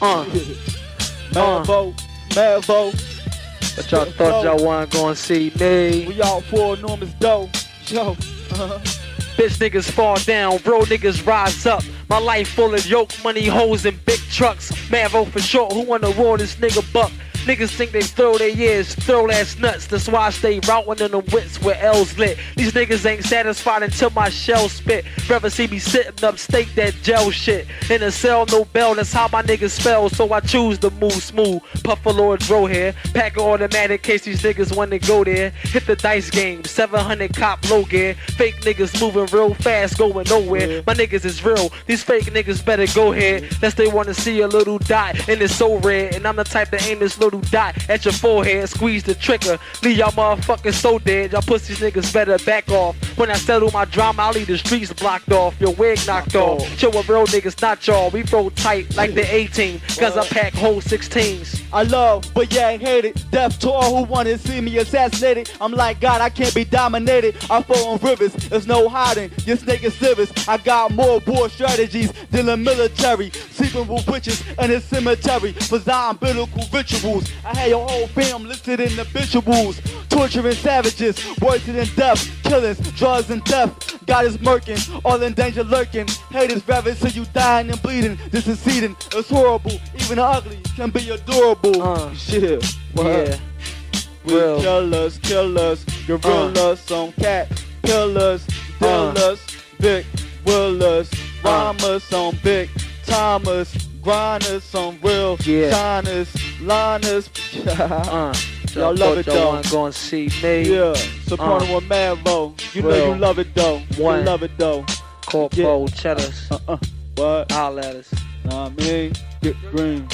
Uh, Mavo, Mavo. but y'all thought y'all wasn't gonna see me. We all for enormous dough. Yo. Bitch niggas fall down, bro niggas rise up. My life full of yoke, money, hoes, and big trucks. Mavo for short, who wanna roll this nigga buck? Niggas think they throw their years, throw ass nuts. That's why I stay routing in the wits with L's lit. These niggas ain't satisfied until my shell spit. Rather see me sitting up, steak that gel shit. In a cell, no bell, that's how my niggas spell. So I choose to move smooth. Puff a Lord bro here. Pack a automatic case these niggas wanna go there. Hit the dice game, 700 cop low gear. Fake niggas moving real fast, going nowhere. My niggas is real. These fake niggas better go ahead. Unless they wanna see a little dot, and it's so red. And I'm the type to aim this little dot at your forehead, squeeze the trigger. Leave y'all motherfuckers so dead. Y'all pussies niggas better back off. When I settle my drama, I'll leave the streets blocked off. Your wig knocked off. Chill a real niggas, not y'all. We throw tight like the 18. Cause I pack whole 16s. I love, but yeah, I hate it. Death to all who wanna see me assassinated. I'm like God, I can't be dominated. I fall on rivers, there's no hiding. Your snake is serious. I got more war strategies than the military. Sleeping with witches in a cemetery. Design biblical rituals. I had your whole fam listed in the rituals. Torturing savages, worse than death. Killings, drugs, and death. God is murking, all in danger lurking. Haters rather see you dying and bleeding. This is seeding, it's horrible. Even ugly can be adorable. Uh, Shit. Yeah. We Real. killers, killers, gorillas on cat, killers, Uh. dealers, big willers, rhymers on big timers, grinders on real Yeah. shiners, liners. Uh, Y'all love it though. gonna see me. Yeah, soprano Uh. with Mavo. You know you love it though. One. You love it though. Corpo, cheddars. Uh uh. What? Holla at us. Nah, I mean, get green.